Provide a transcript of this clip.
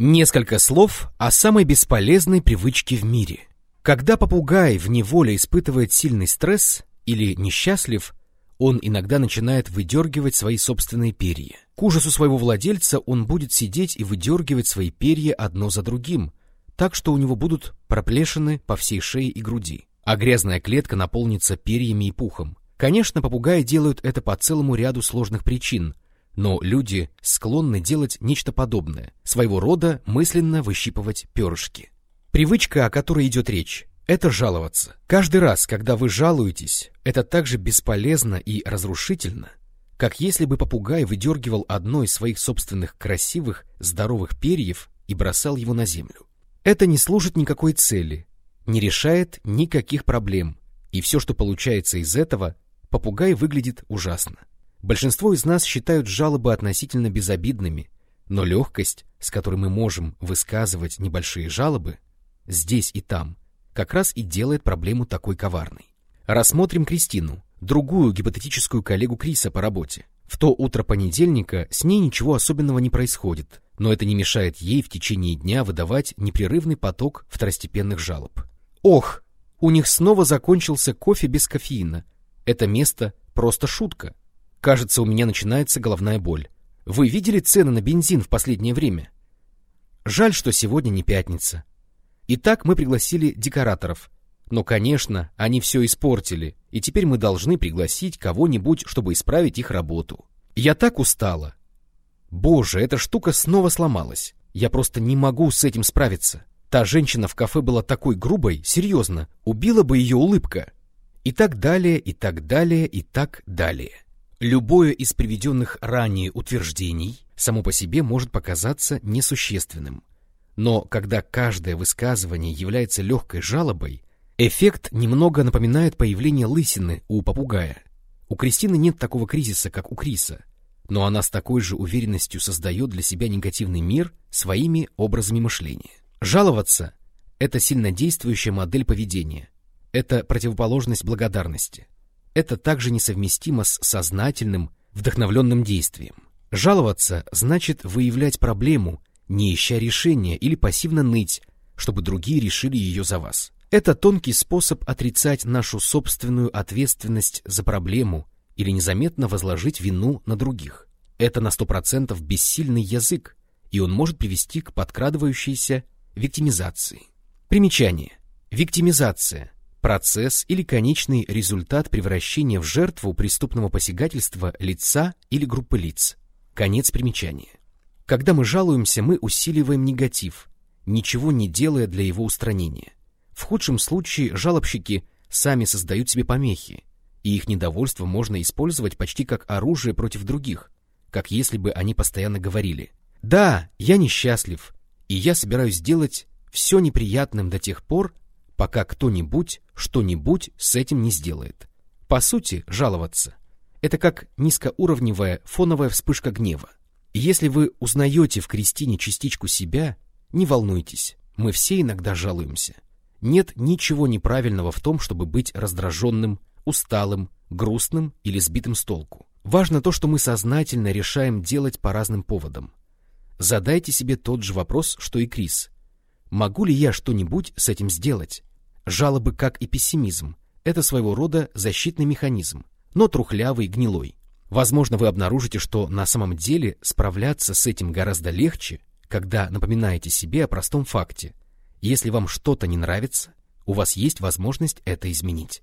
Несколько слов о самой бесполезной привычке в мире. Когда попугай в неволе испытывает сильный стресс или несчастлив, он иногда начинает выдергивать свои собственные перья. К ужасу своего владельца он будет сидеть и выдергивать свои перья одно за другим, так что у него будут проплешины по всей шее и груди, а грязная клетка наполнится перьями и пухом. Конечно, попугаи делают это по целому ряду сложных причин – но люди склонны делать нечто подобное, своего рода мысленно выщипывать перышки. Привычка, о которой идет речь, это жаловаться. Каждый раз, когда вы жалуетесь, это так же бесполезно и разрушительно, как если бы попугай выдергивал одно из своих собственных красивых, здоровых перьев и бросал его на землю. Это не служит никакой цели, не решает никаких проблем, и все, что получается из этого, попугай выглядит ужасно. Большинство из нас считают жалобы относительно безобидными, но легкость, с которой мы можем высказывать небольшие жалобы, здесь и там, как раз и делает проблему такой коварной. Рассмотрим Кристину, другую гипотетическую коллегу Криса по работе. В то утро понедельника с ней ничего особенного не происходит, но это не мешает ей в течение дня выдавать непрерывный поток второстепенных жалоб. Ох, у них снова закончился кофе без кофеина. Это место просто шутка. Кажется, у меня начинается головная боль. Вы видели цены на бензин в последнее время? Жаль, что сегодня не пятница. Итак, мы пригласили декораторов. Но, конечно, они все испортили, и теперь мы должны пригласить кого-нибудь, чтобы исправить их работу. Я так устала. Боже, эта штука снова сломалась. Я просто не могу с этим справиться. Та женщина в кафе была такой грубой, серьезно, убила бы ее улыбка. И так далее, и так далее, и так далее. Любое из приведенных ранее утверждений само по себе может показаться несущественным. Но когда каждое высказывание является легкой жалобой, эффект немного напоминает появление лысины у попугая. У Кристины нет такого кризиса, как у Криса, но она с такой же уверенностью создает для себя негативный мир своими образами мышления. Жаловаться — это сильнодействующая модель поведения, это противоположность благодарности — это также несовместимо с сознательным, вдохновленным действием. Жаловаться значит выявлять проблему, не ища решения или пассивно ныть, чтобы другие решили ее за вас. Это тонкий способ отрицать нашу собственную ответственность за проблему или незаметно возложить вину на других. Это на сто процентов бессильный язык, и он может привести к подкрадывающейся виктимизации. Примечание. Виктимизация процесс или конечный результат превращения в жертву преступного посягательства лица или группы лиц. Конец примечания. Когда мы жалуемся, мы усиливаем негатив, ничего не делая для его устранения. В худшем случае жалобщики сами создают себе помехи, и их недовольство можно использовать почти как оружие против других, как если бы они постоянно говорили «Да, я несчастлив, и я собираюсь сделать все неприятным до тех пор, пока кто-нибудь что-нибудь с этим не сделает. По сути, жаловаться — это как низкоуровневая фоновая вспышка гнева. Если вы узнаете в Кристине частичку себя, не волнуйтесь, мы все иногда жалуемся. Нет ничего неправильного в том, чтобы быть раздраженным, усталым, грустным или сбитым с толку. Важно то, что мы сознательно решаем делать по разным поводам. Задайте себе тот же вопрос, что и Крис. Могу ли я что-нибудь с этим сделать? Жалобы, как и пессимизм, это своего рода защитный механизм, но трухлявый гнилой. Возможно, вы обнаружите, что на самом деле справляться с этим гораздо легче, когда напоминаете себе о простом факте. Если вам что-то не нравится, у вас есть возможность это изменить.